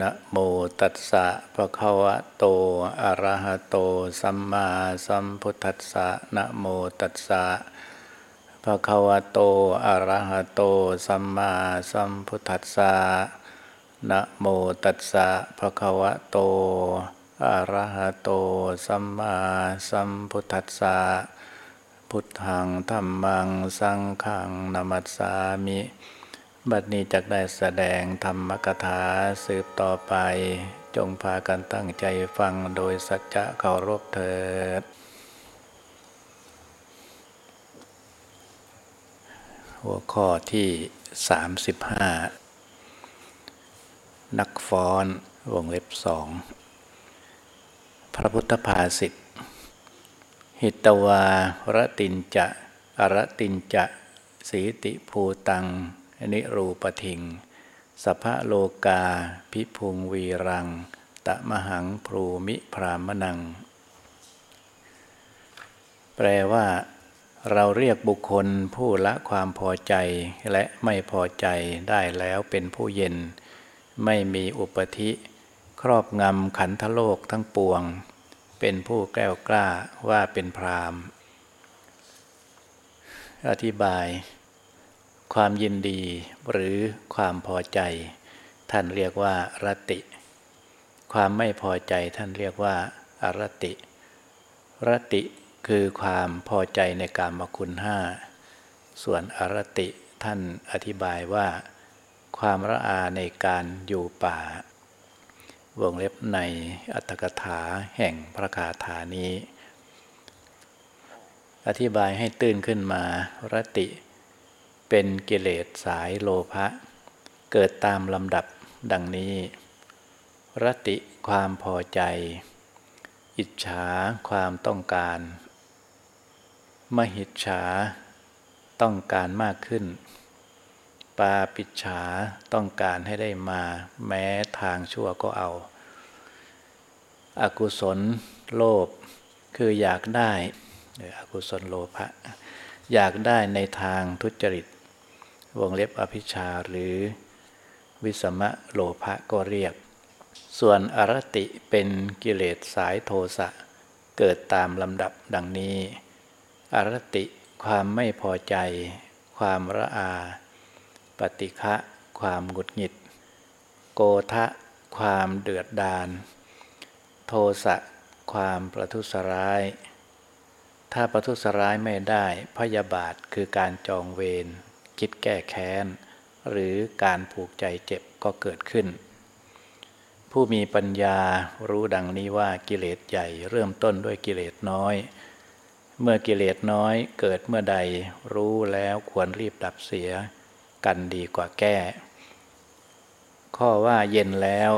นะโมตัสสะภะคะวะโต อะระหะโต สัมมาสัมพุทธัสสะนะโมตัสสะภะคะวะโต อะระหะโต สัมมาสัมพุทธัสสะนะโมตัสสะภะคะวะโต อะระหะโต สัมมาสัมพุทธัสสะพุทธังธรรมัง สังฆัง นามัสสามิ บัดนี้จักได้แสดงธรรมกถาสืบต่อไป จงพากันตั้งใจฟังโดยสัจจะเคารพเถิด หัวข้อที่ 35 นักฟ้อนวงเล็บสองพระพุทธภาษิตหิตวารตินจะอรตินจะสีติภูตัง นิรูปทิงสภะโลกา พิพุงวีรัง ตะมหังพรูมิพรามนัง แปลว่า เราเรียกบุคคลผู้ละความพอใจและไม่พอใจได้แล้วเป็นผู้เย็น ไม่มีอุปธิ ครอบงำขันธโลกทั้งปวง เป็นผู้แก้วกล้าว่าเป็นพรามอธิบาย ความยินดีหรือความพอใจ ท่านเรียกว่ารติ ความไม่พอใจท่านเรียกว่าอารติรติคือความพอใจในการมคุณห้าส่วนอารติท่านอธิบายว่า ความระอาในการอยู่ป่า วงเล็บในอัตถกถาแห่งพระคาถานี้ อธิบายให้ตื่นขึ้นมารติ เป็นกิเลสสายโลภะเกิดตามลำดับดังนี้ รติความพอใจ อิจฉาความต้องการ มหิจฉาต้องการมากขึ้น ปาปิจฉาต้องการให้ได้มาแม้ทางชั่วก็เอา อากุศลโลภคืออยากได้หรืออกุศลโลภะอยากได้ในทางทุจริต วงเล็บอภิชาหรือวิสมะโลภะก็เรียก ส่วนอรติเป็นกิเลสสายโทสะเกิดตามลำดับดังนี้ อรติความไม่พอใจ ความระอา ปฏิฆะความหงุดหงิด โกทะความเดือดดาล โทสะความประทุษร้าย ถ้าประทุษร้ายไม่ได้พยาบาทคือการจองเวร คิดแก้แค้น หรือการผูกใจเจ็บก็เกิดขึ้น ผู้มีปัญญารู้ดังนี้ว่ากิเลสใหญ่เริ่มต้นด้วยกิเลสน้อย เมื่อกิเลสน้อยเกิดเมื่อใดรู้แล้วควรรีบดับเสีย กันดีกว่าแก้ ข้อว่าเย็นแล้ว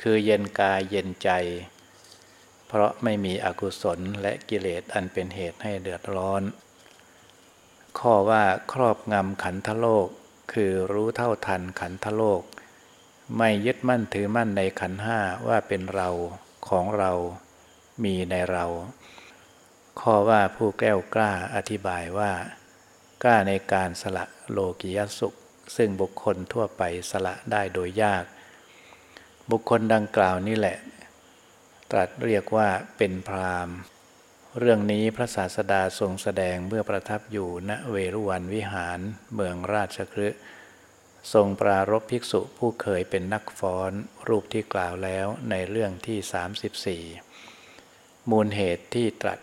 คือเย็นกายเย็นใจเพราะไม่มีอกุศลและกิเลสอันเป็นเหตุให้เดือดร้อน ข้อว่าครอบงำขันธโลก คือรู้เท่าทันขันธโลก ไม่ยึดมั่นถือมั่นในขันห้าว่าเป็นเราของเรามีในเรา ข้อว่าผู้แก้วกล้าอธิบายว่า กล้าในการสละโลกิยสุข ซึ่งบุคคลทั่วไปสละได้โดยยาก บุคคลดังกล่าวนี่แหละ ตรัสเรียกว่าเป็นพราม เรื่องนี้พระศาสดาทรงแสดงเมื่อประทับอยู่ณเวรุวันวิหารเมืองราชคฤห์ทรงปรารบภิกษุผู้เคยเป็นนักฟ้อนรูปที่กล่าวแล้วในเรื่องที่ 34 มูลเหตุที่ตรัส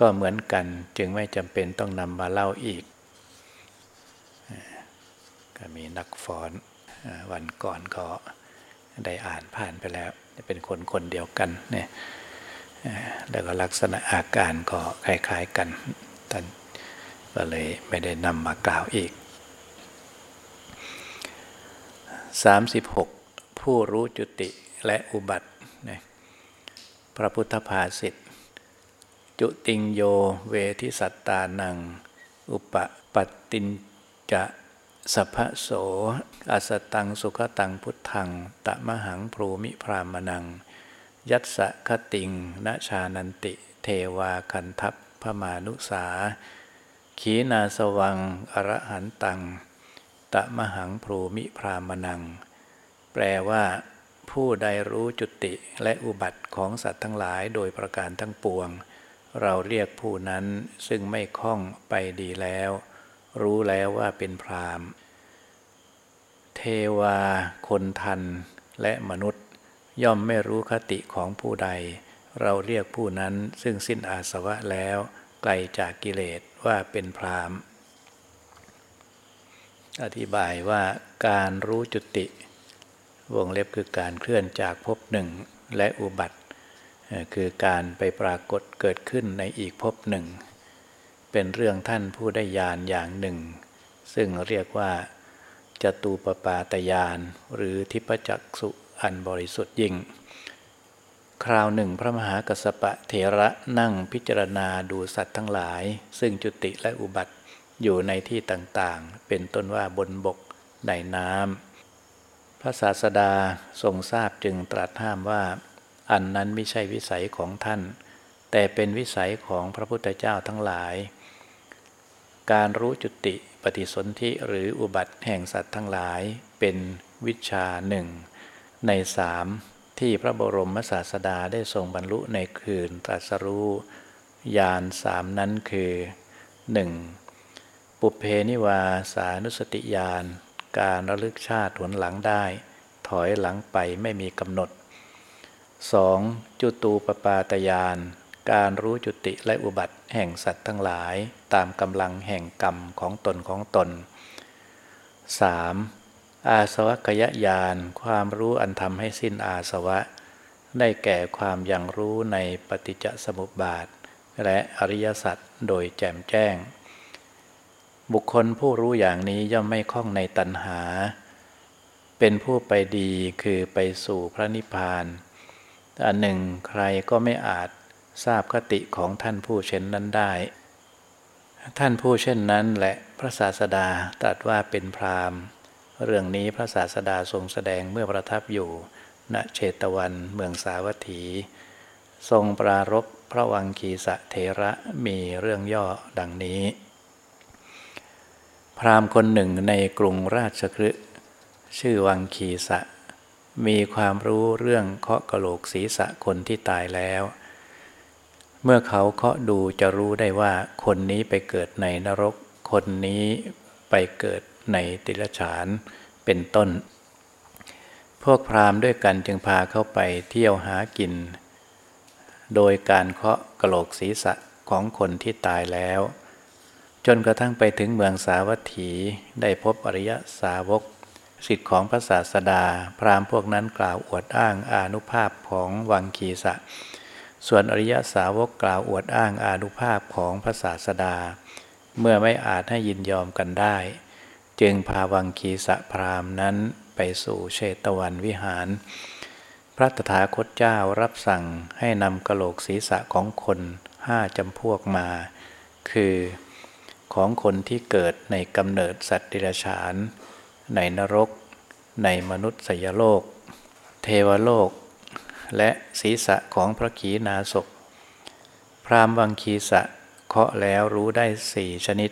ก็เหมือนกันจึงไม่จำเป็นต้องนำมาเล่าอีก ก็มีนักฟ้อนวันก่อนก็ได้อ่านผ่านไปแล้ว เป็นคนคนเดียวกันเนี่ย แล้วก็ลักษณะอาการก็คล้ายๆกันท่านก็เลยไม่ได้นำมากล่าวอีก 36 ผู้รู้จุติและอุบัติ พระพุทธภาษิตจุติงโยเวทิสัตตานัง อุปปัตตินจะสัพโสอสตังสุขตังพุทธัง ตะมหังพรูมิพรามนัง ยัตสะคติงนาชานันติ เทวาคันทัพพมานุสา ขีนาสวัง อรหันตัง ตะมหังพรูมิพรามนัง แปลว่าผู้ใดรู้จุติและอุบัติของสัตว์ทั้งหลายโดยประการทั้งปวง เราเรียกผู้นั้นซึ่งไม่คล่องไปดีแล้ว รู้แล้วว่าเป็นพรามเทวา คนทัน และมนุษย์ ย่อมไม่รู้คติของผู้ใด เราเรียกผู้นั้นซึ่งสิ้นอาสวะแล้ว ไกลจากกิเลสว่าเป็นพรามอธิบายว่าการรู้จุติ วงเล็บคือการเคลื่อนจากภพหนึ่งและอุบัติ คือการไปปรากฏเกิดขึ้นในอีกภพหนึ่ง เป็นเรื่องท่านผู้ได้ญาณอย่างหนึ่ง ซึ่งเรียกว่าจตูปปาตยานหรือทิพจักสุ อันบริสุทธิ์ยิ่ง คราวหนึ่งพระมหากัสปะเถระนั่งพิจารณาดูสัตว์ทั้งหลาย ซึ่งจุติและอุบัติอยู่ในที่ต่างๆ เป็นต้นว่าบนบกในน้ำพระศาสดาทรงทราบจึงตรัสห้ามว่า อันนั้นไม่ใช่วิสัยของท่าน แต่เป็นวิสัยของพระพุทธเจ้าทั้งหลาย การรู้จุติปฏิสนธิหรืออุบัติแห่งสัตว์ทั้งหลายเป็นวิชาหนึ่ง ในสามที่พระบรมศาสดาได้ทรงบรรลุในคืนตรัสรู้ยานสามนั้นคือหนึ่งปุเพนิวาสานุสติญาณการระลึกชาติหวนหลังได้ ถอยหลังไปไม่มีกำหนด 2. จุตูปปาตยาน การรู้จุติและอุบัติแห่งสัตว์ทั้งหลาย ตามกำลังแห่งกรรมของตนของตน 3. อาสวัคยญาณความรู้อันทำให้สิ้นอาสวะ ได้แก่ความยังรู้ในปฏิจจสมุปบาท และอริยสัจโดยแจ่มแจ้ง บุคคลผู้รู้อย่างนี้ย่อมไม่คล้องในตัณหา เป็นผู้ไปดีคือไปสู่พระนิพพานอันหนึ่งใครก็ไม่อาจทราบคติของท่านผู้เช่นนั้นได้ ท่านผู้เช่นนั้นและพระศาสดาตรัสว่าเป็นพราม เรื่องนี้พระศาสดาทรงแสดงเมื่อประทับอยู่ ณเชตวันเมืองสาวัตถี ทรงปรารบพระวังคีสะเทระมีเรื่องย่อดังนี้ พราหมณ์คนหนึ่งในกรุงราชคฤห์ชื่อวังคีสะ มีความรู้เรื่องเคาะกะโหลกศีรษะคนที่ตายแล้ว เมื่อเขาเคาะดูจะรู้ได้ว่าคนนี้ไปเกิดในนรก คนนี้ไปเกิด ในติรฉานเป็นต้น พวกพราหมณ์ด้วยกันจึงพาเข้าไปเที่ยวหากิน โดยการเคาะกะโหลกศีรษะของคนที่ตายแล้ว จนกระทั่งไปถึงเมืองสาวัตถีได้พบอริยสาวกสิทธิ์ของพระศาสดา พราหมณ์พวกนั้นกล่าวอวดอ้างอานุภาพของวังคีสะ ส่วนอริยสาวกกล่าวอวดอ้างอานุภาพของพระศาสดา เมื่อไม่อาจให้ยินยอมกันได้ จึงพาวังคีสะพราหมณ์นั้นไปสู่เชตวันวิหาร พระตถาคตเจ้ารับสั่งให้นำกระโหลกศีรษะของคนห้าจำพวกมา คือของคนที่เกิดในกำเนิดสัตว์ดิรฉาน ในนรก ในมนุษย์สยโลก เทวโลก และศีรษะของพระขีณาสพพรามวังคีสะเคาะแล้วรู้ได้สี่ชนิด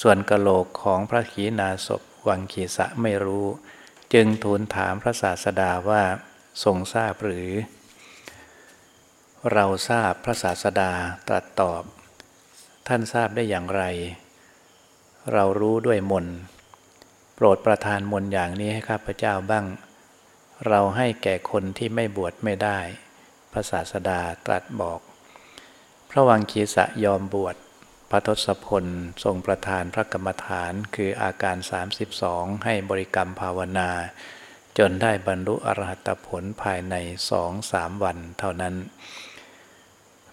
ส่วนกะโหลกของพระขีณาสพวังคีสะไม่รู้ จึงทูลถามพระศาสดาว่าทรงทราบหรือ เราทราบพระศาสดาตรัสตอบ ท่านทราบได้อย่างไร เรารู้ด้วยมนโปรดประทานมนอย่างนี้ให้ข้าพเจ้าบ้าง เราให้แก่คนที่ไม่บวชไม่ได้ พระศาสดาตรัสบอก พระวังคีสะยอมบวช พระทศพลทรงประทานพระกรรมฐานคืออาการ 32 ให้บริกรรมภาวนา จนได้บรรลุอรหัตผลภายในสองสามวันเท่านั้น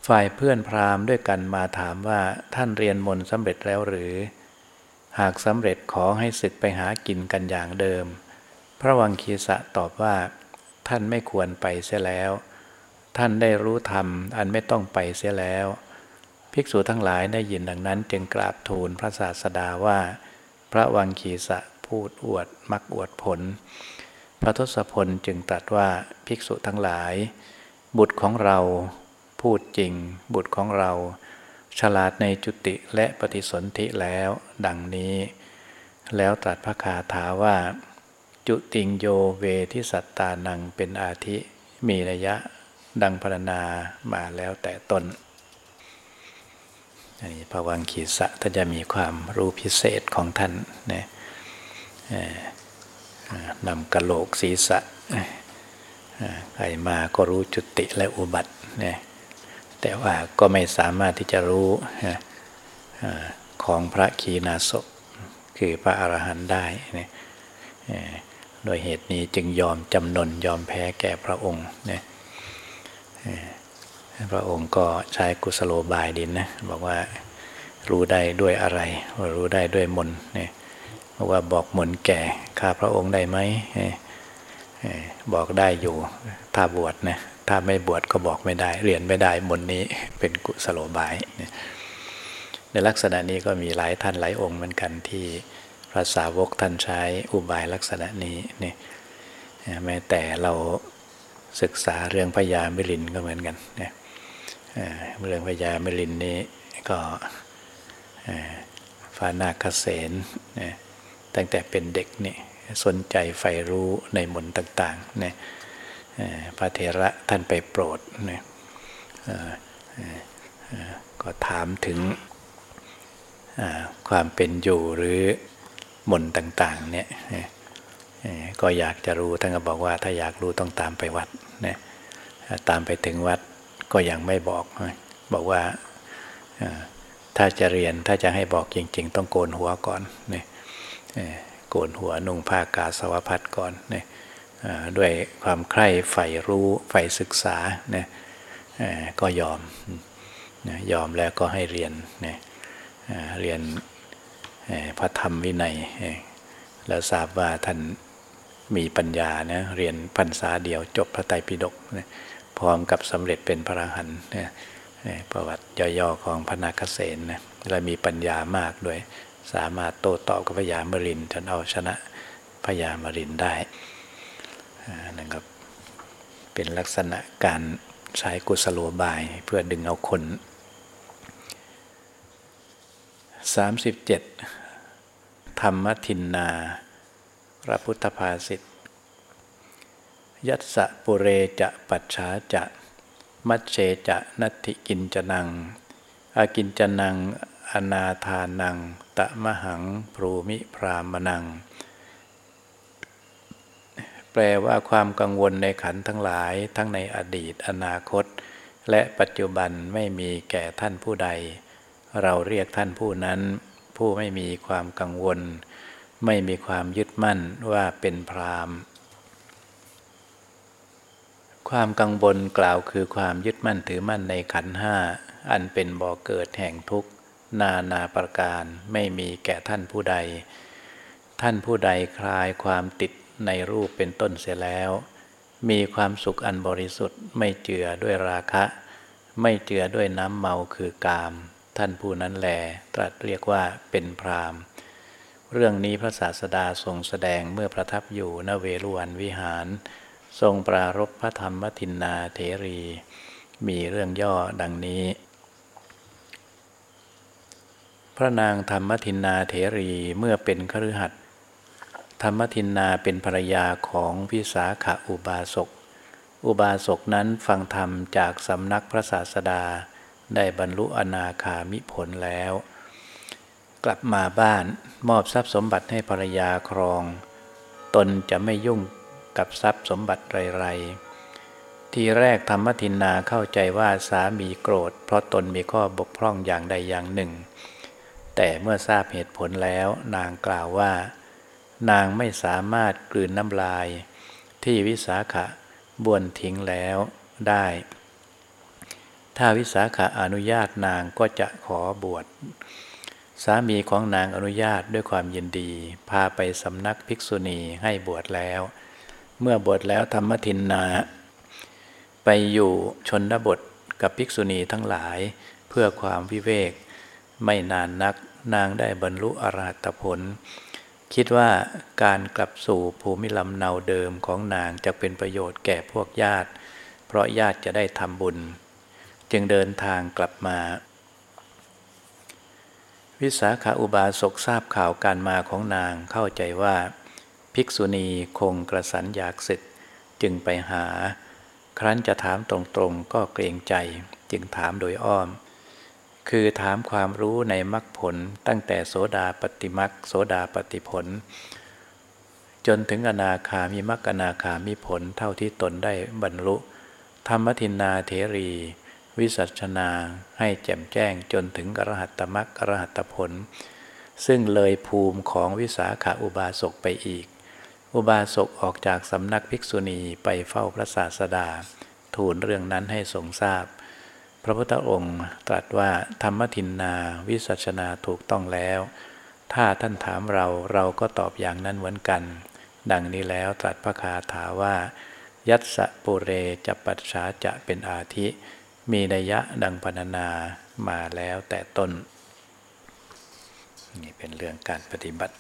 ฝ่ายเพื่อนพราหมณ์ด้วยกันมาถามว่าท่านเรียนมนต์สำเร็จแล้วหรือ หากสำเร็จขอให้ศึกไปหากินกันอย่างเดิม พระวังคีสะตอบว่า ท่านไม่ควรไปเสียแล้ว ท่านได้รู้ธรรมอันไม่ต้องไปเสียแล้ว ภิกษุทั้งหลายได้ยินดังนั้น จึงกราบทูลพระศาสดาว่า พระวังคีสะพูดอวดมักอวดผล พระทศพลจึงตรัสว่าภิกษุทั้งหลาย บุตรของเราพูดจริง บุตรของเรา ฉลาดในจุติและปฏิสนธิแล้ว ดังนี้ แล้วตรัสพระคาถาว่า จุติงโยเวทิสัตตานังเป็นอาทิมีระยะดังพรรณนามาแล้วแต่ตน อันนี้พวังขีสะท่านจะมีความรู้พิเศษของท่านนะนำกะโหลกศีรษะใครมาก็รู้จุติและอุบัตินะแต่ว่าก็ไม่สามารถที่จะรู้ของพระขีณาสพคือพระอรหันต์ได้นะโดยเหตุนี้จึงยอมจำนนยอมแพ้แก่พระองค์นะ พระองค์ก็ใช้กุศโลบายดินนะบอกว่ารู้ได้ด้วยอะไรว่ารู้ได้ด้วยมนเนี่ยบอกว่าบอกมนแก่ข้าพระองค์ได้ไหมบอกได้อยู่ถ้าบวชนะถ้าไม่บวชก็บอกไม่ได้เรียนไม่ได้มนนี้เป็นกุศโลบายในลักษณะนี้ก็มีหลายท่านหลายองค์เหมือนกันที่พระสาวกท่านใช้อุบายลักษณะนี้นี่แม้แต่เราศึกษาเรื่องพญามิลินก็เหมือนกันเนี่ย เรื่องพญามิลินนี้ก็ฟานาคเสนตั้งแต่เป็นเด็กนี่สนใจใฝ่รู้ในมนต่างๆนี่พระเทระท่านไปโปรดนี่ก็ถามถึงความเป็นอยู่หรือมนต่างๆเนี่ยก็อยากจะรู้ท่านก็บอกว่าถ้าอยากรู้ต้องตามไปวัดนะตามไปถึงวัด ก็ยังไม่บอก บอกว่าถ้าจะเรียนถ้าจะให้บอกจริง ๆ ต้องโกนหัวก่อนนี่โกนหัวนุ่งผ้ากาสาวพัดก่อนนี่ด้วยความใคร่ใฝ่รู้ใฝ่ศึกษาเนี่ยก็ยอมยอมแล้วก็ให้เรียนเนี่ยเรียนพระธรรมวินัย แล้วทราบว่าท่านมีปัญญานะเรียนพรรษาเดียวจบพระไตรปิฎก พร้อมกับสำเร็จเป็นพระอรหันต์ประวัติย่อๆของพระนาคเษนนะและมีปัญญามากด้วย สามารถโต้ตอบกับพญามรินจนเอาชนะพญามรินได้นะครับเป็นลักษณะการใช้กุศโลบายเพื่อดึงเอาคน 37 ธรรมทินนา พระพุทธภาษิต ยัตสะปุเรจะปัจฉาจะ มัชเชจะนัตถิกินจนัง อากินจนัง อนาทานัง ตะมหังพรูมิพรามนัง แปลว่าความกังวลในขันทั้งหลายทั้งในอดีตอนาคต และปัจจุบันไม่มีแก่ท่านผู้ใด เราเรียกท่านผู้นั้น ผู้ไม่มีความกังวล ไม่มีความยึดมั่นว่าเป็นพราม ความกังวลกล่าวคือความยึดมั่นถือมั่นในขันห้าอันเป็นบ่อเกิดแห่งทุกข์นานาประการไม่มีแก่ท่านผู้ใด ท่านผู้ใดคลายความติดในรูปเป็นต้นเสียแล้ว มีความสุขอันบริสุทธิ์ไม่เจือด้วยราคะ ไม่เจือด้วยน้ำเมาคือกาม ท่านผู้นั้นแลตรัสเรียกว่าเป็นพรามเรื่องนี้พระศาสดาทรงแสดงเมื่อประทับอยู่ณเวรุวันวิหาร ทรงปรารบพระธรรมทินนาเถรี มีเรื่องย่อดังนี้ พระนางธรรมทินนาเถรีเมื่อเป็นคฤหัสถ์ธรรมทินนาเป็นภรรยาของพิสาขอุบาสก อุบาสกนั้นฟังธรรมจากสำนักพระศาสดา ได้บรรลุอนาคามิผลแล้ว กลับมาบ้านมอบทรัพย์สมบัติให้ภรรยาครอง ตนจะไม่ยุ่ง กับทรัพย์สมบัติไรๆทีแรกธรรมทินนาเข้าใจว่าสามีโกรธ เพราะตนมีข้อบกพร่องอย่างใดอย่างหนึ่ง แต่เมื่อทราบเหตุผลแล้วนางกล่าวว่า นางไม่สามารถกลืนน้ำลาย ที่วิสาขะบวนทิ้งแล้วได้ ถ้าวิสาขะอนุญาตนางก็จะขอบวชสามีของนางอนุญาตด้วยความยินดี พาไปสำนักภิกษุณีให้บวชแล้ว เมื่อบวชแล้วธรรมทินนา ไปอยู่ชนบทกับภิกษุณีทั้งหลายเพื่อความวิเวก ไม่นานนักนางได้บรรลุอรหัตผล คิดว่าการกลับสู่ภูมิลำเนาเดิมของนางจะเป็นประโยชน์แก่พวกญาติ เพราะญาติจะได้ทำบุญ จึงเดินทางกลับมา วิสาขาอุบาสกทราบข่าวการมาของนางเข้าใจว่า ภิกษุณีคงกระสันอยากศึก จึงไปหา ครั้นจะถามตรงๆ ก็เกรงใจ จึงถามโดยอ้อม คือถามความรู้ในมรรคผลตั้งแต่โสดาปฏิมรรคโสดาปฏิผล จนถึงอนาคามีมรรคอนาคามีผลเท่าที่ตนได้บรรลุ ธรรมทินนาเทรี วิสัชนาให้แจ่มแจ้งจนถึงอรหัตตมรรคอรหัตผลซึ่งเลยภูมิของวิสาขาอุบาสกไปอีก อุบาสกออกจากสำนักภิกษุณีไปเฝ้าพระศาสดา ทูลเรื่องนั้นให้ทรงทราบพพระพุทธองค์ตรัสว่าธรรมทินนาวิสัชนาถูกต้องแล้ว ถ้าท่านถามเราเราก็ตอบอย่างนั้นเหมือนกัน ดังนี้แล้วตรัสพระคาถาว่า ยัตสะปุเรจะปัจฉาจะเป็นอาทิ มีนัยยะดังพรรณนามาแล้วแต่ต้น นี่เป็นเรื่องการปฏิบัติ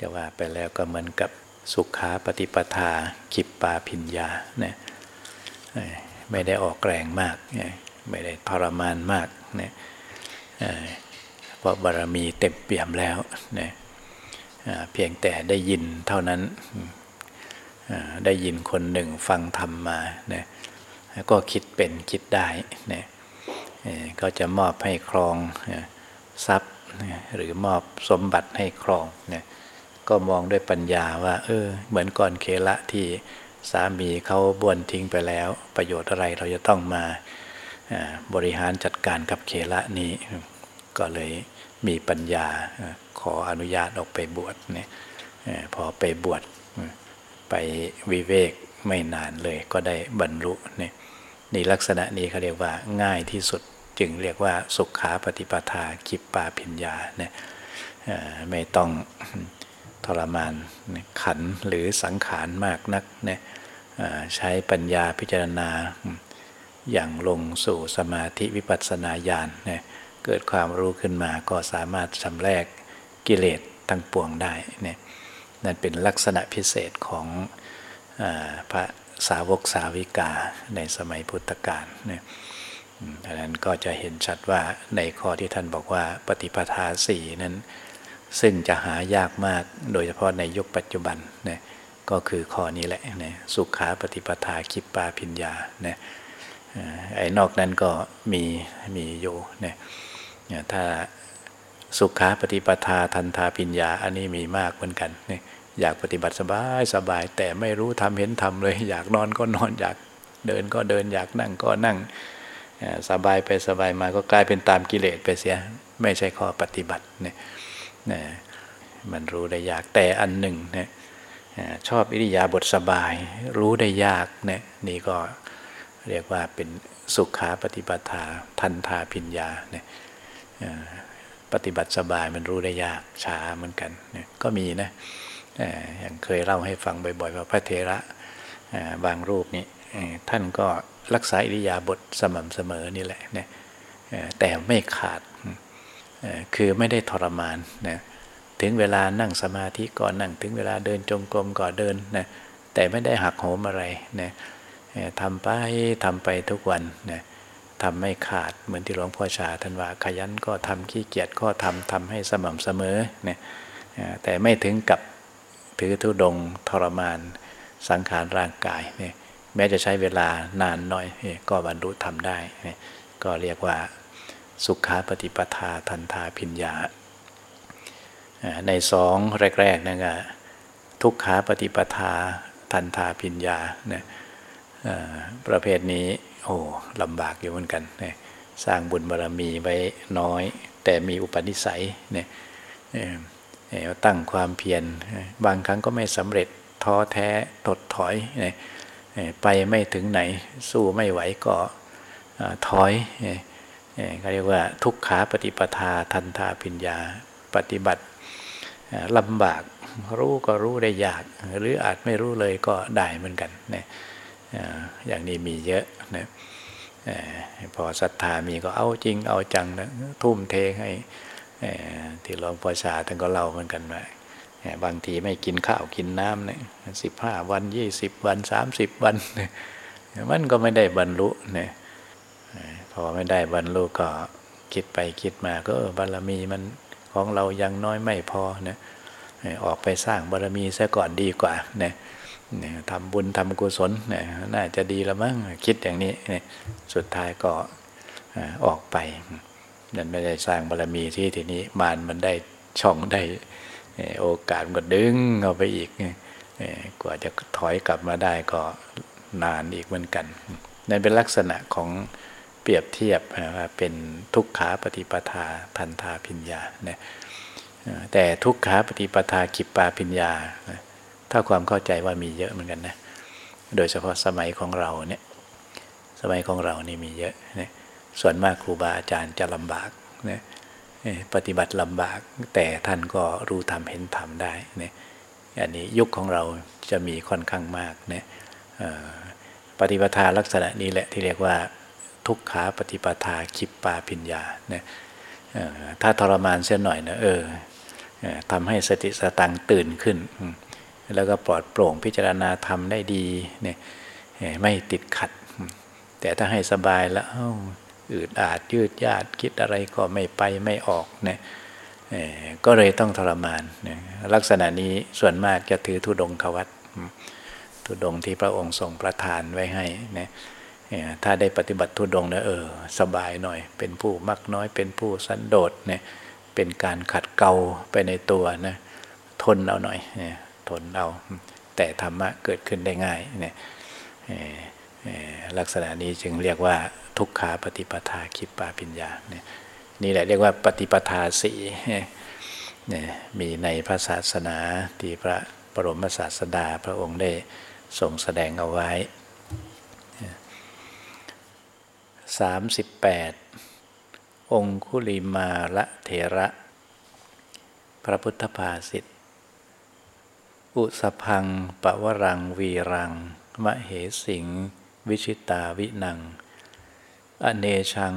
จะว่าไปแล้วก็เหมือนกับสุขาปฏิปทาขิปปาพิญญาเนี่ยไม่ได้ออกแรงมาก ไม่ได้ทรมานมากเนี่ยเพราะบารมีเต็มเปี่ยมแล้วเนี่ยเพียงแต่ได้ยินเท่านั้นได้ยินคนหนึ่งฟังธรรมมาเนี่ยก็คิดเป็นคิดได้เนี่ยก็จะมอบให้ครองทรัพย์หรือมอบสมบัติให้ครองเนี่ย ก็มองด้วยปัญญาว่า เออ เหมือนก่อนเคละที่สามีเขาบวนทิ้งไปแล้ว ประโยชน์อะไรเราจะต้องมาบริหารจัดการกับเคละนี้ ก็เลยมีปัญญาขออนุญาตออกไปบวชเนี่ยพอไปบวชไปวิเวกไม่นานเลยก็ได้บรรลุเนี่ยนี่ลักษณะนี้เขาเรียกว่าง่ายที่สุดจึงเรียกว่าสุขาปฏิปทาคิปปาพิญญาเนี่ยไม่ต้อง ทรมานขันหรือสังขารมากนักเนี่ยใช้ปัญญาพิจารณาอย่างลงสู่สมาธิวิปัสสนาญาณเนี่ยเกิดความรู้ขึ้นมาก็สามารถชำแรกกิเลสทั้งปวงได้เนี่ยนั่นเป็นลักษณะพิเศษของอพระสาวกสาวิกาในสมัยพุทธกาลเนี่ยดังนั้นก็จะเห็นชัดว่าในข้อที่ท่านบอกว่าปฏิปทาสี่นั้น ซึ่งจะหายากมากโดยเฉพาะในยุคปัจจุบันนะก็คือข้อนี้แหละนะสุขาปฏิปทาคิปปาพิญญานะไอ้นอกนั้นก็มีมีอยู่นะถ้าสุขาปฏิปทาทันทาปิญญา อันนี้มีมากเหมือนกันนะอยากปฏิบัติสบายสบาย แต่ไม่รู้ทำเห็นทำเลย อยากนอนก็นอนอยากเดินก็เดินอยากนั่งก็นั่งสบายไปสบายมาก็กลายเป็นตามกิเลสไปเสีย ไม่ใช่ข้อปฏิบัติเนี่ย นะมันรู้ได้ยากแต่อันหนึ่งนะชอบอิริยาบถสบาย รู้ได้ยากนะนี่ก็เรียกว่าเป็นสุขาปฏิปทาทันทาพิญญานี่ยปฏิบัติสบายมันรู้ได้ยากช้าเหมือนกันนี่ยก็มีนะอย่างเคยเล่าให้ฟังบ่อยๆว่าพระเทระบางรูปนี้ท่านก็รักษาอิริยาบถสม่ำเสมอนี่แหละนี่ยแต่ไม่ขาด คือไม่ได้ทรมานนะถึงเวลานั่งสมาธิก่อนนั่งถึงเวลาเดินจงกรมก่อนเดินนะแต่ไม่ได้หักโหมอะไรนะทำไปทำไปทุกวันนะทำไม่ขาดเหมือนที่หลวงพ่อชาท่านว่าขยันก็ทำขี้เกียจก็ทำทำให้สม่ำเสมอนะแต่ไม่ถึงกับถือทุดงทรมานสังขารร่างกายเนี่ยแม้จะใช้เวลานานน่อยก็บรรลุทำได้ ก็เรียกว่า สุขาปฏิปทาทันทาพิญญา ในสองแรกๆนั่นก็ทุกขาปฏิปทาทันทาพิญญาเนี่ยประเภทนี้โอ้ลำบากอยู่เหมือนกันเนี่ยสร้างบุญบารรมีไว้น้อย แต่มีอุปนิสัยเนี่ยตั้งความเพียรบางครั้งก็ไม่สำเร็จท้อแท้ถดถอยไปไม่ถึงไหน สู้ไม่ไหวก็ถอย เขาเรียกว่าทุกขาปฏิปทาทันทาปิญญาปฏิบัติลำบากรู้ก็รู้ได้ยาก หรืออาจไม่รู้เลยก็ได้เหมือนกันนะอย่างนี้มีเยอะนะพอศรัทธามีก็เอาจริงเอาจังนะทุ่มเทให้ที่หลวงพ่อชาท่านก็เล่าเหมือนกันว่าบางทีไม่กินข้าวกินน้ำเนี่ยสิบห้าวันยี่สิบวันสามสิบวัน มันก็ไม่ได้บรรลุเนี่ย พอไม่ได้บรรลุก็คิดไปคิดมาก็บารมีมันของเรายังน้อยไม่พอนะออกไปสร้างบารมีซะก่อนดีกว่าเนี่ยทำบุญทำกุศลเนี่ยน่าจะดีละมั้งคิดอย่างนี้เนี่ยสุดท้ายก็ออกไปนั่นไม่ได้สร้างบารมีที่ทีนี้มารมันได้ช่องได้โอกาสมันก็ดึงเอาไปอีกกว่าจะถอยกลับมาได้ก็นานอีกเหมือนกันนั่นเป็นลักษณะของ เปรียบเทียบว่าเป็นทุกขาปฏิปทาทันทาพิญญาเนี่ยแต่ทุกขาปฏิปทากิปปาพิญญา ถ้าความเข้าใจว่ามีเยอะเหมือนกันนะ โดยเฉพาะสมัยของเราเนี่ย สมัยของเรานี่มีเยอะเนี่ยส่วนมากครูบาอาจารย์จะลำบากเนี่ยปฏิบัติลำบาก แต่ท่านก็รู้ทำเห็นทำได้เนี่ยอันนี้ยุคของเราจะมีค่อนข้างมากเนี่ยปฏิปทาลักษณะนี้แหละที่เรียกว่า ทุกขาปฏิปทาคิปปาพิญญาเนี่ยถ้าทรมานเสียหน่อยนะเออทำให้สติสตังตื่นขึ้น แล้วก็ปลอดโปร่งพิจารณาทำได้ดีเนี่ยไม่ติดขัด แต่ถ้าให้สบายแล้วอืดอาดยืดยาดคิดอะไรก็ไม่ไปไม่ออกเนี่ยก็เลยต้องทรมาน ลักษณะนี้ส่วนมากจะถือทุดงควัตทุดงที่พระองค์ทรงประทานไว้ให้นะ ถ้าได้ปฏิบัติทุดงนะเออสบายหน่อย เป็นผู้มักน้อยเป็นผู้สันโดษเนี่ยเป็นการขัดเกลาไปในตัวนะทนเอาหน่อยเนี่ยทนเอาแต่ธรรมะเกิดขึ้นได้ง่ายเนี่ยลักษณะนี้จึงเรียกว่าทุกขาปฏิปทาคิปปาปิญญาเนี่ยนี่แหละเรียกว่าปฏิปทาสีเนี่ยมีในพระศาสนาที่พระบรมศาสดาพระองค์ได้ทรงแสดงเอาไว้ 38 องคุลิมาละเถระ พระพุทธภาษิตอุสพังปวรังวีรังมเหสิง วิชิตาวินัง อเนชัง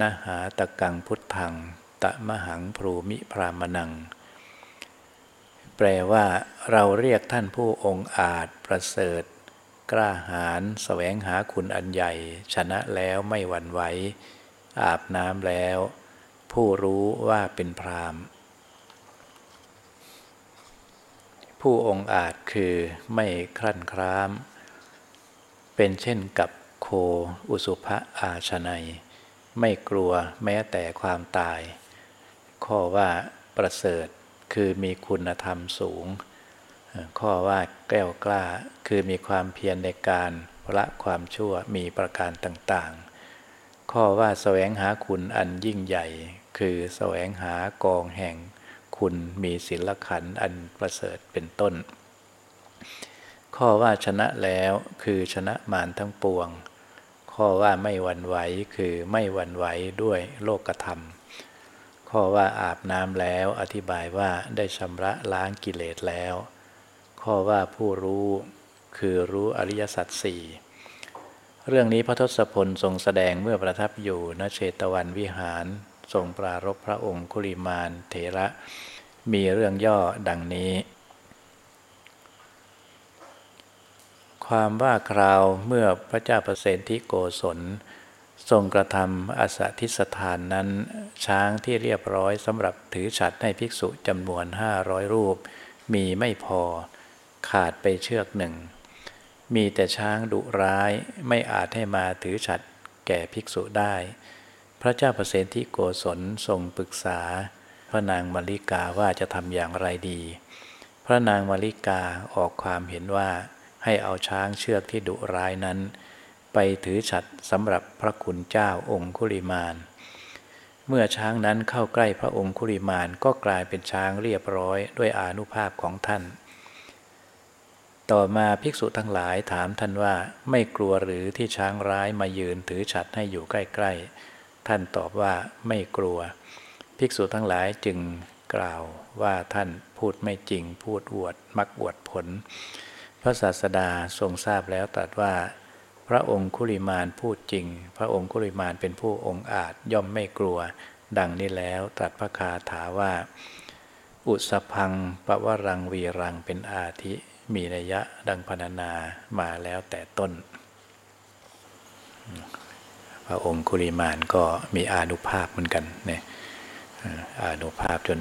นหาตะกังพุทธัง ตะมหังพรูมิพรามนัง แปลว่าเราเรียกท่านผู้องอาจประเสริฐ กล้าหาญแสวงหาคุณอันใหญ่ ชนะแล้วไม่หวั่นไหวอาบน้ำแล้ว ผู้รู้ว่าเป็นพรามผู้องอาจคือไม่ครั่นคราม เป็นเช่นกับโคอุสุภะอาชนัย ไม่กลัวแม้แต่ความตาย ข้อว่าประเสริฐคือมีคุณธรรมสูง ข้อว่าแก้วกล้าคือมีความเพียรในการละความชั่วมีประการต่างๆ ข้อว่าแสวงหาคุณอันยิ่งใหญ่ คือแสวงหากองแห่งคุณมีศิลขันอันประเสริฐเป็นต้น ข้อว่าชนะแล้วคือชนะมารทั้งปวง ข้อว่าไม่หวั่นไหวคือไม่หวั่นไหวด้วยโลกธรรม ข้อว่าอาบน้ำแล้วอธิบายว่าได้ชำระล้างกิเลสแล้ว ข้อว่าผู้รู้คือรู้อริยสัจสี่เรื่องนี้พระทศพลทรงแสดงเมื่อประทับอยู่ณเชตวันวิหาร ทรงปรารบพระองค์คุลิมานเถระ มีเรื่องย่อดังนี้ ความว่าคราวเมื่อพระเจ้าประเสนทิโกศล ทรงกระทำอสทิสถานนั้น ช้างที่เรียบร้อยสำหรับถือฉัดให้ภิกษุจำนวนห้าร้อยรูป มีไม่พอ ขาดไปเชือกหนึ่ง มีแต่ช้างดุร้ายไม่อาจให้มาถือฉัดแก่ภิกษุได้ พระเจ้าประเสนที่โกศลทรงปรึกษา พระนางมาริกาว่าจะทำอย่างไรดี พระนางมาริกาออกความเห็นว่าให้เอาช้างเชือกที่ดุร้ายนั้น ไปถือฉัดสำหรับพระคุณเจ้าองคุลิมานเมื่อช้างนั้นเข้าใกล้พระองคุลิมานก็กลายเป็นช้างเรียบร้อยด้วยอานุภาพของท่าน ต่อมาภิกษุทั้งหลายถามท่านว่าไม่กลัวหรือที่ช้างร้ายมายืนถือฉัดให้อยู่ใกล้ๆ ท่านตอบว่าไม่กลัว ภิกษุทั้งหลายจึงกล่าวว่าท่านพูดไม่จริงพูดอวดมักอวดผล พระศาสดาทรงทราบแล้วตรัสว่า พระองค์คุลิมานพูดจริง พระองค์คุลิมานเป็นผู้องอาจย่อมไม่กลัว ดังนี้แล้วตรัสพระคาถาว่า อุสพังปวรังวีรังเป็นอาทิ มีนัยะดังพรรณนามาแล้วแต่ต้น พระองค์คุลิมานก็มีอานุภาพเหมือนกันเนี่ยอานุภาพจน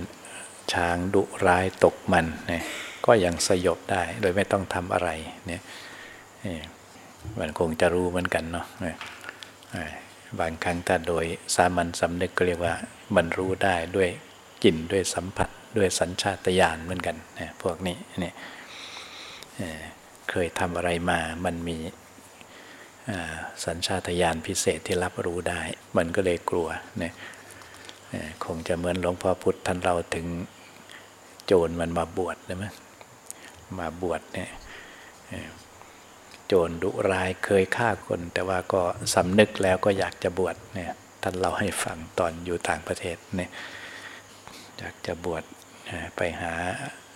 ช้างดุร้ายตกมันเนี่ยก็ยังสยบได้โดยไม่ต้องทำอะไรเนี่ยมันคงจะรู้เหมือนกันเนาะบางครั้งถ้าโดยสามัญสำนึกก็เรียกว่ามันรู้ได้ด้วยกลิ่นด้วยสัมผัสด้วยสัญชาตญาณเหมือนกันนะพวกนี้เนี่ย เคยทำอะไรมามันมีสัญชาตญาณพิเศษที่รับรู้ได้ มันก็เลยกลัวนีคงจะเหมือนหลวงพ่อพุธท่านเราถึงโจรมันมาบวชใช่ไหมมาบวชเนี่ยโจรดุร้ายเคยฆ่าคน แต่ว่าก็สำนึกแล้วก็อยากจะบวชเนี่ยท่านเราให้ฟังตอนอยู่ต่างประเทศเนี่ยอยากจะบวชไปหา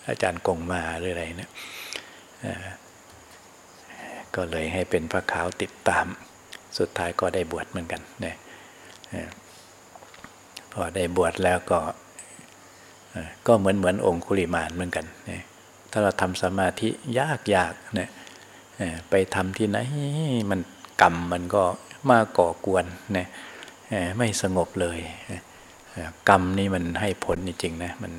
อาจารย์กงมาหรืออะไรเนี่ย ก็เลยให้เป็นพระขาวติดตาม สุดท้ายก็ได้บวชเหมือนกันนี่ยพอได้บวชแล้วก็ก็เหมือนเหมือนองคุลิมานเหมือนกันนี่ยถ้าเราทำสมาธิยากยากนี่ยไปทำที่ไหนมันกรรมมันก็มาก่อกวนนี่ยไม่สงบเลยกรรมนี่มันให้ผลจริงๆนะมัน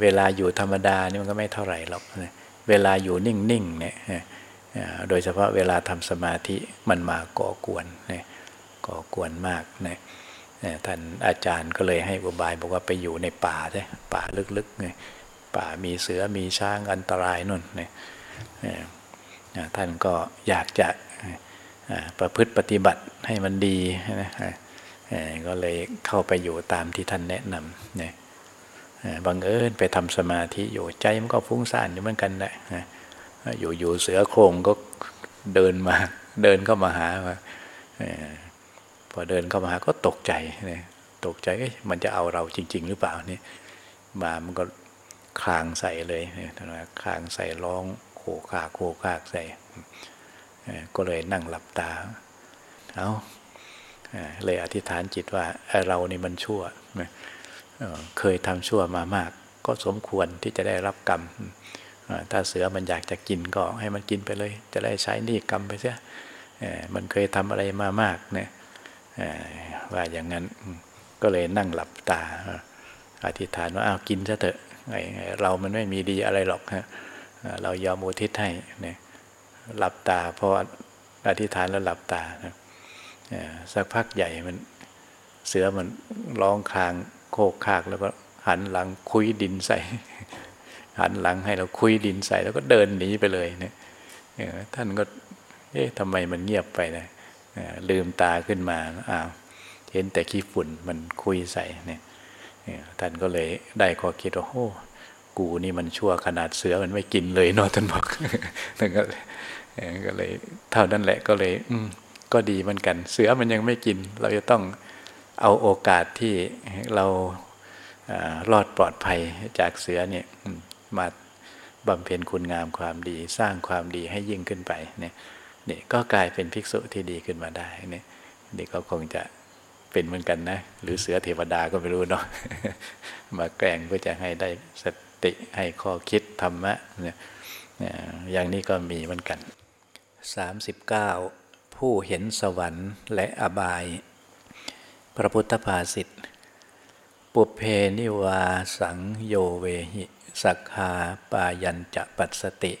เวลาอยู่ธรรมดานี่มันก็ไม่เท่าไหร่หรอก เวลาอยู่นิ่งๆเนี่ยโดยเฉพาะเวลาทำสมาธิมันมาก่อกวนเนี่ยก่อกวนมากเนี่ยท่านอาจารย์ก็เลยให้อุบายบอกว่าไปอยู่ในป่าใช่ป่าลึกๆเนี่ยป่ามีเสือมีช้างอันตรายนู่นเนี่ยท่านก็อยากจะประพฤติปฏิบัติให้มันดีนะก็เลยเข้าไปอยู่ตามที่ท่านแนะนำเนี่ย บังเอิญไปทำสมาธิอยู่ใจมันก็ฟุ้งซ่านอยู่เหมือนกันแหละอยู่อยู่เสือโครงก็เดินมาเดินเข้ามาหาพอเดินเข้ามาหาก็ตกใจนี่ตกใจมันจะเอาเราจริง ๆ หรือเปล่านี่มามันก็คลางใส่เลยเนี่ยคลางใส่ร้องโขกาโขกากใส่ก็เลยนั่งหลับตาเอาเลยอธิษฐานจิตว่าเรานี่มันชั่ว เคยทำชั่วมามาก ก็สมควรที่จะได้รับกรรม ถ้าเสือมันอยากจะกินก็ให้มันกินไปเลย จะได้ใช้นี่กรรมไปเสียมันเคยทำอะไรมามากเนี่ยว่าอย่างนั้นก็เลยนั่งหลับตาอธิษฐานว่าอ้าวกินซะเถอะเรามันไม่มีดีอะไรหรอกฮะเรายอมอุทิศให้เนี่ยหลับตาพออธิษฐานแล้วหลับตาสักพักใหญ่มันเสือมันร้องคราง โคกคากแล้วก็หันหลังคุยดินใส่ หันหลังให้เราคุยดินใส่แล้วก็เดินหนีไปเลยเนี่ยท่านก็ เอ๊ะทำไมมันเงียบไปนะลืมตาขึ้นมาอ้าวเห็นแต่ขี้ฝุ่นมันคุยใส่เนี่ยท่านก็เลยได้ข้อคิดว่าโอ้กูนี่มันชั่วขนาดเสือมันไม่กินเลยเนาะท่านบอกท่านก็ก็เลย เท่านั้นแหละก็เลย อืก็ดีเหมือนกัน เสือมันยังไม่กิน เราจะต้อง เอาโอกาสที่เรารอดปลอดภัยจากเสือเนี่ยมาบำเพ็ญคุณงามความดี สร้างความดีให้ยิ่งขึ้นไปเนี่ยนี่ก็กลายเป็นภิกษุที่ดีขึ้นมาได้เนี่ยนี่ก็คงจะเป็นเหมือนกันนะ หรือเสือเทวดาก็ไม่รู้เนาะมาแกล้งเพื่อจะให้ได้สติให้ข้อคิดธรรมะเนี่ยอย่างนี้ก็มีเหมือนกัน 39 ผู้เห็นสวรรค์และอบาย พระพุทธภาษิตปุเพนิวาสังโยเวหิสักขาปายัญจะปัสติ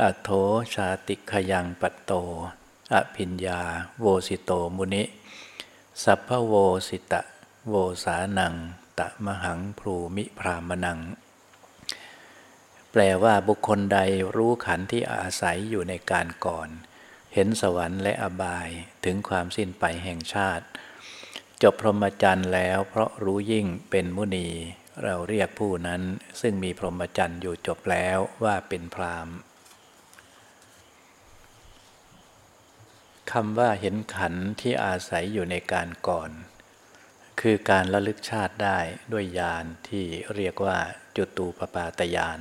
อโถชาติขยังปัตโต อภิญญาโวสิโตมุนิ สัพพโวสิตะโวสานัง ตะมหังพรูมิพรามนัง แปลว่าบุคคลใดรู้ขันที่อาศัยอยู่ในการก่อน เห็นสวรรค์และอบายถึงความสิ้นไปแห่งชาติ จบพรหมจรรย์แล้วเพราะรู้ยิ่งเป็นมุนี เราเรียกผู้นั้นซึ่งมีพรหมจรรย์อยู่จบแล้วว่าเป็นพรามคำว่าเห็นขันที่อาศัยอยู่ในการก่อน คือการระลึกชาติได้ด้วยญาณที่เรียกว่าจุตูปปาตญาณ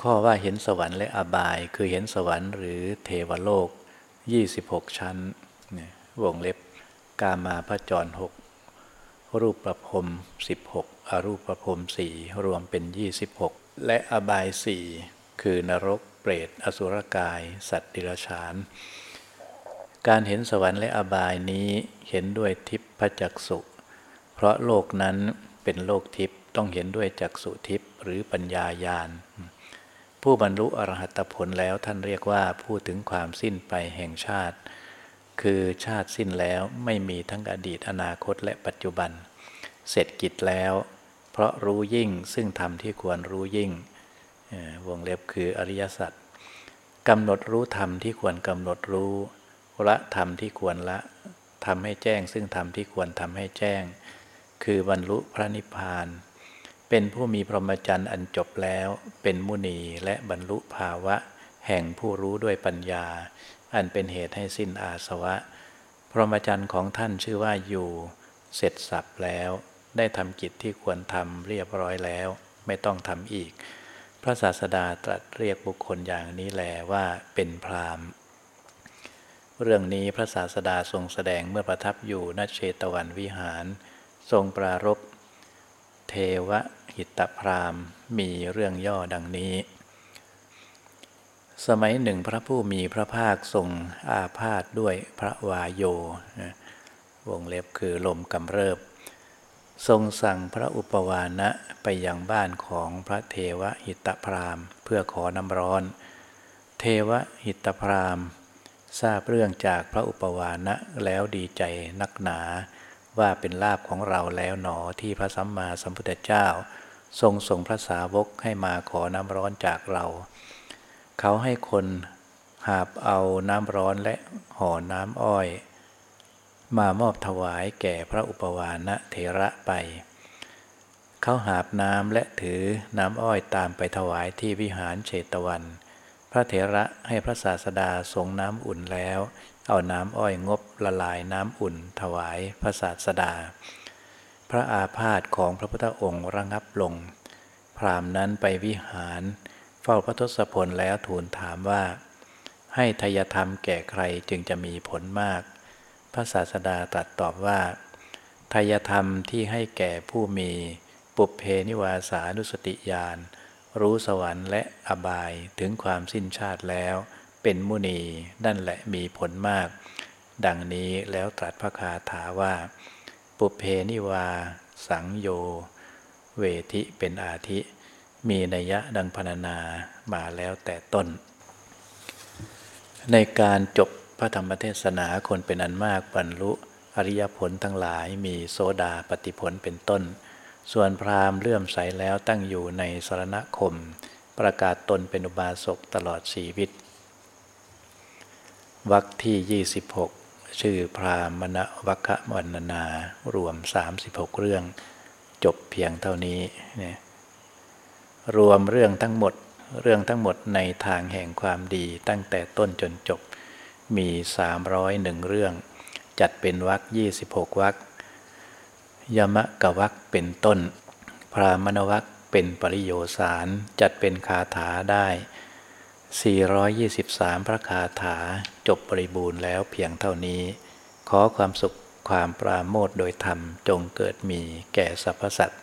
ข้อว่าเห็นสวรรค์และอบาย คือเห็นสวรรค์หรือเทวโลก 26 ชั้นวงเล็บ กามาพระจรหกรูปประพรม16 อรูปประพรมสี่รวมเป็น 26 และอบายสี่คือนรกเปรต อสุรกาย สัตว์ดิรชาน การเห็นสวรรค์และอบายนี้เห็นด้วยทิพยจักสุเพราะโลกนั้นเป็นโลกทิพย์ต้องเห็นด้วยจักสุทิพย์หรือปัญญาญาณผู้บรรลุอรหัตผลแล้วท่านเรียกว่าพูดถึงความสิ้นไปแห่งชาติ คือชาติสิ้นแล้วไม่มีทั้งอดีตอนาคตและปัจจุบัน เสร็จกิจแล้ว เพราะรู้ยิ่งซึ่งธรรมที่ควรรู้ยิ่งวงเล็บคืออริยสัจกำหนดรู้ธรรมที่ควรกำหนดรู้ ละธรรมที่ควรละทำให้แจ้ง ซึ่งธรรมที่ควรทำให้แจ้ง คือบรรลุพระนิพพาน เป็นผู้มีพรหมจรรย์อันจบแล้ว เป็นมุนีและบรรลุภาวะ แห่งผู้รู้ด้วยปัญญา อันเป็นเหตุให้สิ้นอาสวะ พรหมจรรย์ของท่านชื่อว่าอยู่เสร็จสับแล้ว ได้ทำกิจที่ควรทำเรียบร้อยแล้ว ไม่ต้องทำอีก พระศาสดาตรัสเรียกบุคคลอย่างนี้แลว่าเป็นพรามเรื่องนี้พระศาสดาทรงแสดงเมื่อประทับอยู่ณเชตวันวิหาร ทรงปรารบเทวหิตพรามมีเรื่องย่อดังนี้ สมัยหนึ่งพระผู้มีพระภาคทรงอาพาธด้วยพระวายโย วงเล็บคือลมกำเริบ ทรงสั่งพระอุปวานะไปยังบ้านของพระเทวหิตพรามเพื่อขอน้ำร้อน เทวหิตพรามทราบเรื่องจากพระอุปวานะแล้วดีใจนักหนาว่าเป็นลาบของเราแล้วหนอที่พระสัมมาสัมพุทธเจ้า ทรงส่งพระสาวกให้มาขอน้ำร้อนจากเรา เขาให้คนหาบเอาน้ำร้อนและห่อน้ำอ้อย มามอบถวายแก่พระอุปวานะเถระไป เขาหาบน้ำและถือน้ำอ้อยตามไปถวายที่วิหารเชตวัน พระเถระให้พระศาสดาสงน้ำอุ่นแล้ว เอาน้ำอ้อยงบละลายน้ำอุ่นถวายพระศาสดา พระอาพาธของพระพุทธองค์ระงับลง พรามนั้นไปวิหาร เฝ้าพระทศพลแล้วทูลถามว่า ให้ทยธรรมแก่ใครจึงจะมีผลมาก พระศาสดาตรัสตอบว่าทยธรรมที่ให้แก่ผู้มีปุเพนิวาสานุสติญาณรู้สวรรค์และอบายถึงความสิ้นชาติแล้ว เป็นมุนีนั่นแหละมีผลมาก ดังนี้แล้วตรัสพระคาถาว่า ปุเพนิวา สังโย เวทิเป็นอาทิ มีนัยยะดังพรรณนามาแล้วแต่ต้น ในการจบพระธรรมเทศนาคนเป็นอันมากบรรลุอริยผลทั้งหลายมีโซดาปฏิผลเป็นต้น ส่วนพราหมณ์เลื่อมใสแล้วตั้งอยู่ในสารณคม ประกาศตนเป็นอุบาสกตลอดชีวิตวรรคที่ 26 ชื่อพราหมณวัคมนนารวม 36 เรื่อง จบเพียงเท่านี้เนี่ย รวมเรื่องทั้งหมดเรื่องทั้งหมดในทางแห่งความดีตั้งแต่ต้นจนจบมี 301 เรื่อง จัดเป็นวรรค26วรรคยมะกวักเป็นต้น พรามณวักเป็นปริโยสารจัดเป็นคาถาได้ 423 พระคาถาจบบริบูรณ์แล้วเพียงเท่านี้ ขอความสุขความปราโมทโดยธรรมจงเกิดมีแก่สรรพสัตว์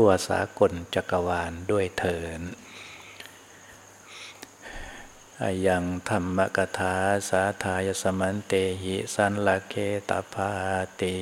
ทั่วสากลจักรวาลด้วยเถินอายังธรรมกถาสาทายสมันเตหิสันลเคตาภาติ